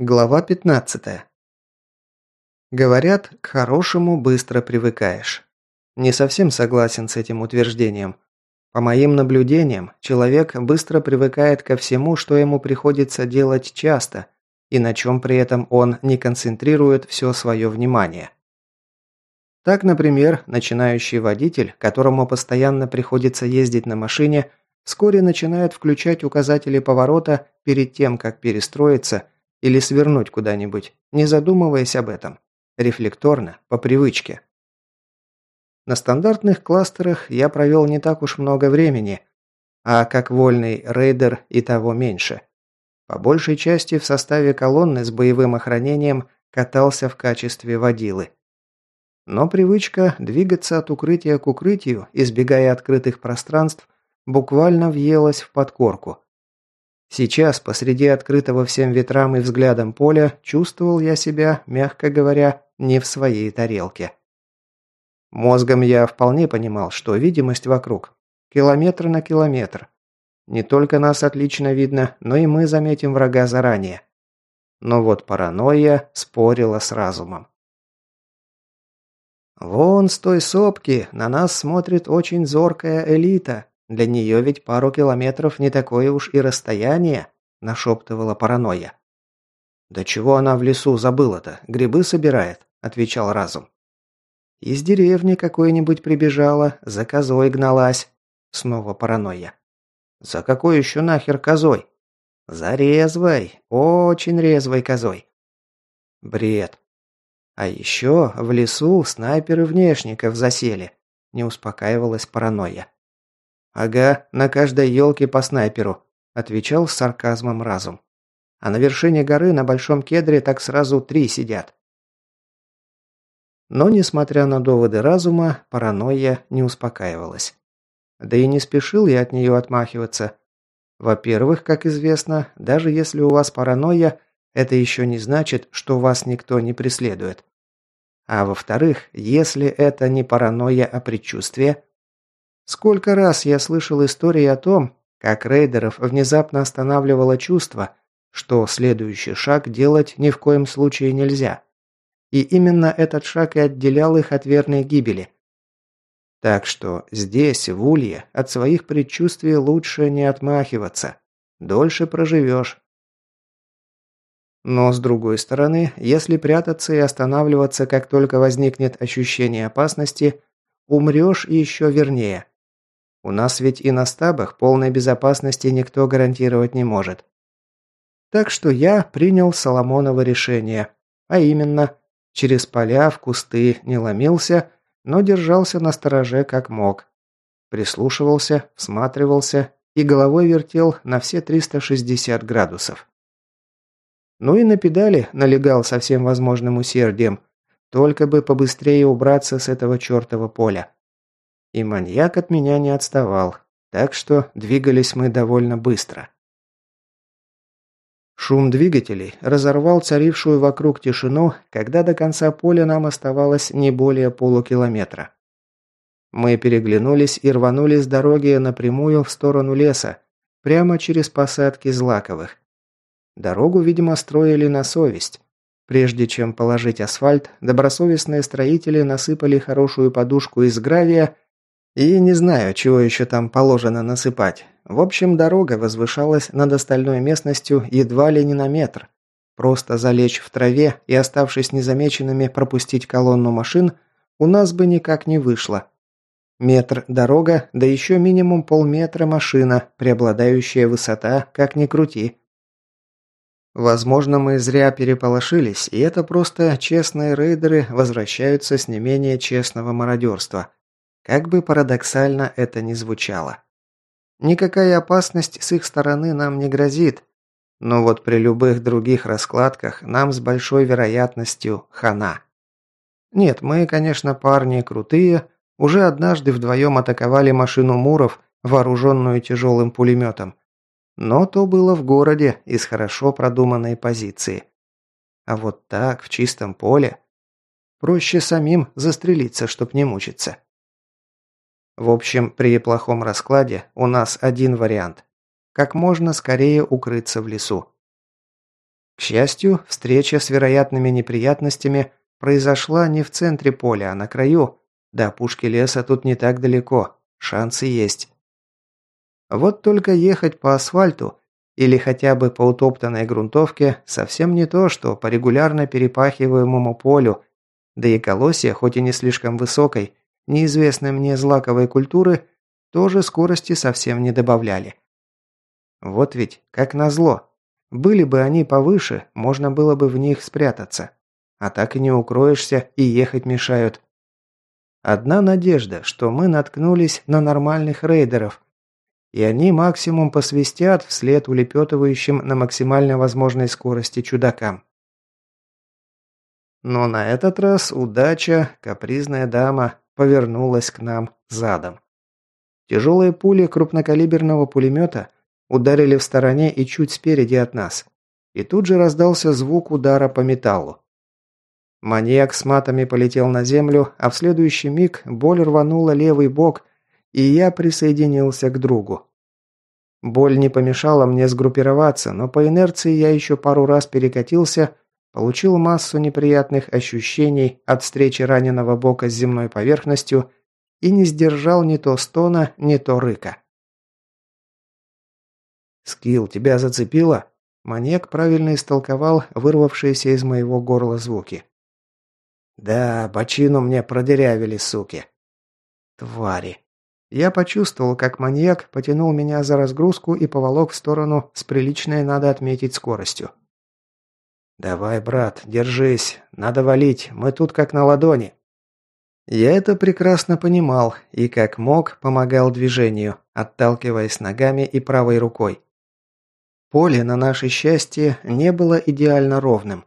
Глава 15. Говорят, к хорошему быстро привыкаешь. Не совсем согласен с этим утверждением. По моим наблюдениям, человек быстро привыкает ко всему, что ему приходится делать часто, и на чем при этом он не концентрирует все свое внимание. Так, например, начинающий водитель, которому постоянно приходится ездить на машине, вскоре начинает включать указатели поворота перед тем, как перестроиться – или свернуть куда-нибудь, не задумываясь об этом. Рефлекторно, по привычке. На стандартных кластерах я провел не так уж много времени, а как вольный рейдер и того меньше. По большей части в составе колонны с боевым охранением катался в качестве водилы. Но привычка двигаться от укрытия к укрытию, избегая открытых пространств, буквально въелась в подкорку. Сейчас, посреди открытого всем ветрам и взглядом поля, чувствовал я себя, мягко говоря, не в своей тарелке. Мозгом я вполне понимал, что видимость вокруг километр на километр. Не только нас отлично видно, но и мы заметим врага заранее. Но вот паранойя спорила с разумом. «Вон с той сопки на нас смотрит очень зоркая элита», для нее ведь пару километров не такое уж и расстояние», – нашептывала паранойя. «Да чего она в лесу забыла-то? Грибы собирает», – отвечал разум. «Из деревни какой-нибудь прибежала, за козой гналась». Снова паранойя. «За какой еще нахер козой?» «За резвой, очень резвой козой». «Бред». «А еще в лесу снайперы внешников засели», – не успокаивалась паранойя. «Ага, на каждой елке по снайперу», – отвечал с сарказмом разум. «А на вершине горы на большом кедре так сразу три сидят». Но, несмотря на доводы разума, паранойя не успокаивалась. Да и не спешил я от нее отмахиваться. Во-первых, как известно, даже если у вас паранойя, это еще не значит, что вас никто не преследует. А во-вторых, если это не паранойя, а предчувствие, Сколько раз я слышал истории о том, как рейдеров внезапно останавливало чувство, что следующий шаг делать ни в коем случае нельзя. И именно этот шаг и отделял их от верной гибели. Так что здесь, в Улье, от своих предчувствий лучше не отмахиваться. Дольше проживешь. Но с другой стороны, если прятаться и останавливаться, как только возникнет ощущение опасности, умрешь еще вернее. У нас ведь и на стабах полной безопасности никто гарантировать не может. Так что я принял Соломоново решение, а именно, через поля в кусты не ломился, но держался на стороже как мог. Прислушивался, всматривался и головой вертел на все 360 градусов. Ну и на педали налегал со всем возможным усердием, только бы побыстрее убраться с этого чертова поля. И маньяк от меня не отставал, так что двигались мы довольно быстро. Шум двигателей разорвал царившую вокруг тишину, когда до конца поля нам оставалось не более полукилометра. Мы переглянулись и рванули с дороги напрямую в сторону леса, прямо через посадки злаковых. Дорогу, видимо, строили на совесть. Прежде чем положить асфальт, добросовестные строители насыпали хорошую подушку из гравия и не знаю, чего еще там положено насыпать. В общем, дорога возвышалась над остальной местностью едва ли не на метр. Просто залечь в траве и, оставшись незамеченными, пропустить колонну машин у нас бы никак не вышло. Метр дорога, да еще минимум полметра машина, преобладающая высота, как ни крути. Возможно, мы зря переполошились, и это просто честные рейдеры возвращаются с не менее честного мародерства. Как бы парадоксально это ни звучало. Никакая опасность с их стороны нам не грозит. Но вот при любых других раскладках нам с большой вероятностью хана. Нет, мы, конечно, парни крутые, уже однажды вдвоем атаковали машину Муров, вооруженную тяжелым пулеметом. Но то было в городе из хорошо продуманной позиции. А вот так, в чистом поле, проще самим застрелиться, чтоб не мучиться. В общем, при плохом раскладе у нас один вариант. Как можно скорее укрыться в лесу. К счастью, встреча с вероятными неприятностями произошла не в центре поля, а на краю. До пушки леса тут не так далеко, шансы есть. Вот только ехать по асфальту или хотя бы по утоптанной грунтовке совсем не то, что по регулярно перепахиваемому полю, да и колосья, хоть и не слишком высокой, неизвестной мне злаковой культуры, тоже скорости совсем не добавляли. Вот ведь, как назло, были бы они повыше, можно было бы в них спрятаться. А так и не укроешься, и ехать мешают. Одна надежда, что мы наткнулись на нормальных рейдеров, и они максимум посвистят вслед улепетывающим на максимально возможной скорости чудакам. Но на этот раз удача, капризная дама, повернулась к нам задом. Тяжелые пули крупнокалиберного пулемета ударили в стороне и чуть спереди от нас. И тут же раздался звук удара по металлу. Маньяк с матами полетел на землю, а в следующий миг боль рванула левый бок, и я присоединился к другу. Боль не помешала мне сгруппироваться, но по инерции я еще пару раз перекатился, получил массу неприятных ощущений от встречи раненого бока с земной поверхностью и не сдержал ни то стона, ни то рыка. «Скилл, тебя зацепило?» Маньяк правильно истолковал вырвавшиеся из моего горла звуки. «Да, бочину мне продырявили, суки». «Твари». Я почувствовал, как маньяк потянул меня за разгрузку и поволок в сторону с приличной, надо отметить, скоростью. «Давай, брат, держись. Надо валить. Мы тут как на ладони». Я это прекрасно понимал и как мог помогал движению, отталкиваясь ногами и правой рукой. Поле, на наше счастье, не было идеально ровным.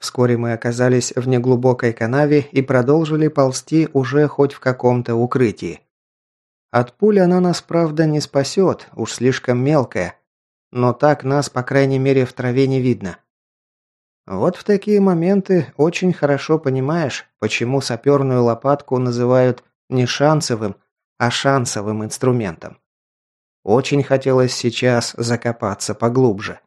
Вскоре мы оказались в неглубокой канаве и продолжили ползти уже хоть в каком-то укрытии. От пули она нас, правда, не спасет, уж слишком мелкая. Но так нас, по крайней мере, в траве не видно. Вот в такие моменты очень хорошо понимаешь, почему саперную лопатку называют не шансовым, а шансовым инструментом. Очень хотелось сейчас закопаться поглубже.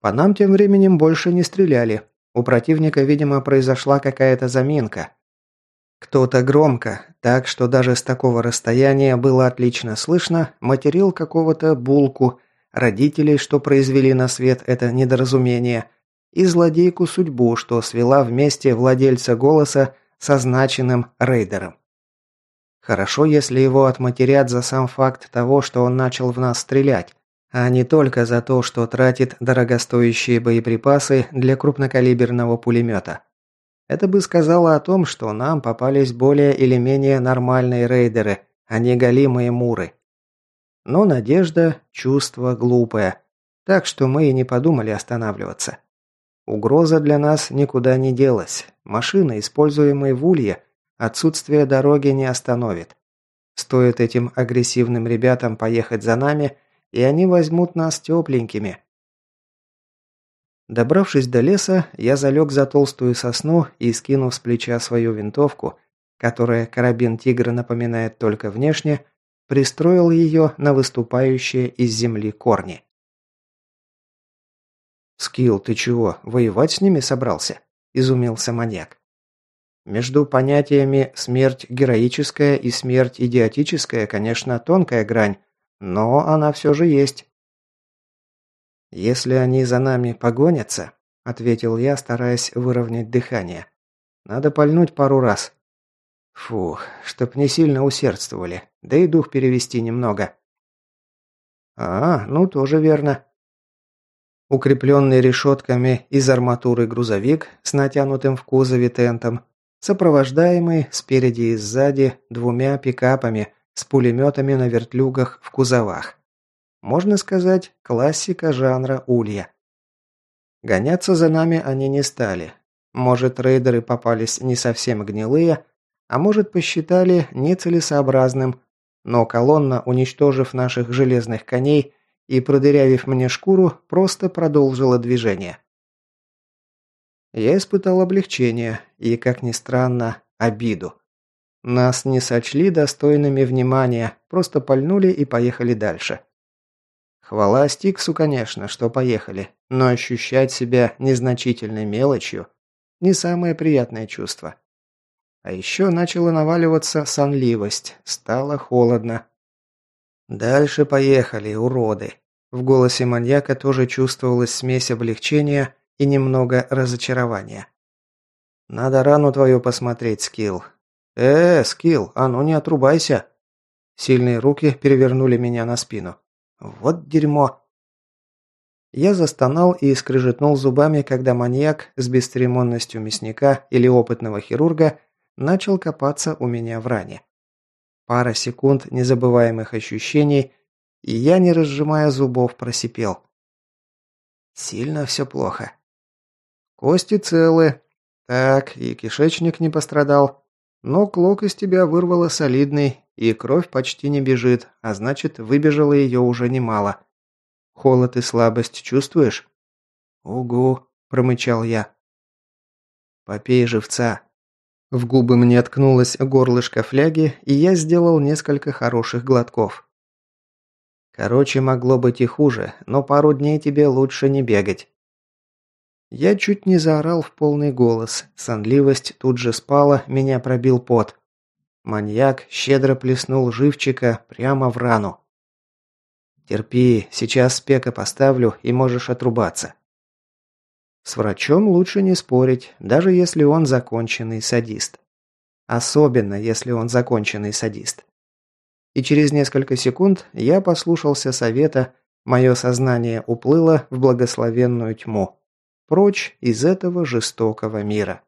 По нам тем временем больше не стреляли. У противника, видимо, произошла какая-то заминка. Кто-то громко, так что даже с такого расстояния было отлично слышно, материл какого-то булку, родителей, что произвели на свет это недоразумение, и злодейку судьбу, что свела вместе владельца голоса со значенным рейдером. Хорошо, если его отматерят за сам факт того, что он начал в нас стрелять, а не только за то, что тратит дорогостоящие боеприпасы для крупнокалиберного пулемета. Это бы сказало о том, что нам попались более или менее нормальные рейдеры, а не голимые муры. Но надежда – чувство глупое, так что мы и не подумали останавливаться. Угроза для нас никуда не делась. Машины, используемые в Улье, отсутствие дороги не остановит. Стоит этим агрессивным ребятам поехать за нами, и они возьмут нас тепленькими, Добравшись до леса, я залег за толстую сосну и, скинув с плеча свою винтовку, которая карабин тигра напоминает только внешне, пристроил ее на выступающие из земли корни. «Скилл, ты чего, воевать с ними собрался?» – изумился маньяк. Между понятиями «смерть героическая» и «смерть идиотическая», конечно, тонкая грань, но она все же есть. «Если они за нами погонятся», – ответил я, стараясь выровнять дыхание. «Надо пальнуть пару раз». Фух, чтоб не сильно усердствовали, да и дух перевести немного. А, ну тоже верно. Укрепленный решетками из арматуры грузовик с натянутым в кузове тентом, сопровождаемый спереди и сзади двумя пикапами с пулеметами на вертлюгах в кузовах. Можно сказать, классика жанра улья. Гоняться за нами они не стали. Может, рейдеры попались не совсем гнилые, а может, посчитали нецелесообразным, но колонна, уничтожив наших железных коней и продырявив мне шкуру, просто продолжила движение. Я испытал облегчение и, как ни странно, обиду. Нас не сочли достойными внимания, просто пальнули и поехали дальше. Хвала Стиксу, конечно, что поехали, но ощущать себя незначительной мелочью – не самое приятное чувство. А еще начала наваливаться сонливость, стало холодно. «Дальше поехали, уроды!» В голосе маньяка тоже чувствовалась смесь облегчения и немного разочарования. «Надо рану твою посмотреть, Скилл». «Э, Скилл, а ну не отрубайся!» Сильные руки перевернули меня на спину. «Вот дерьмо!» Я застонал и скрежетнул зубами, когда маньяк с бесцеремонностью мясника или опытного хирурга начал копаться у меня в ране. Пара секунд незабываемых ощущений, и я, не разжимая зубов, просипел. «Сильно все плохо». «Кости целы. Так, и кишечник не пострадал. Но клок из тебя вырвало солидный, и кровь почти не бежит, а значит, выбежало ее уже немало. Холод и слабость чувствуешь?» «Угу», – промычал я. «Попей живца». В губы мне ткнулось горлышко фляги, и я сделал несколько хороших глотков. Короче, могло быть и хуже, но пару дней тебе лучше не бегать. Я чуть не заорал в полный голос. Сонливость тут же спала, меня пробил пот. Маньяк щедро плеснул живчика прямо в рану. «Терпи, сейчас спека поставлю, и можешь отрубаться». С врачом лучше не спорить, даже если он законченный садист. Особенно, если он законченный садист. И через несколько секунд я послушался совета, мое сознание уплыло в благословенную тьму. Прочь из этого жестокого мира.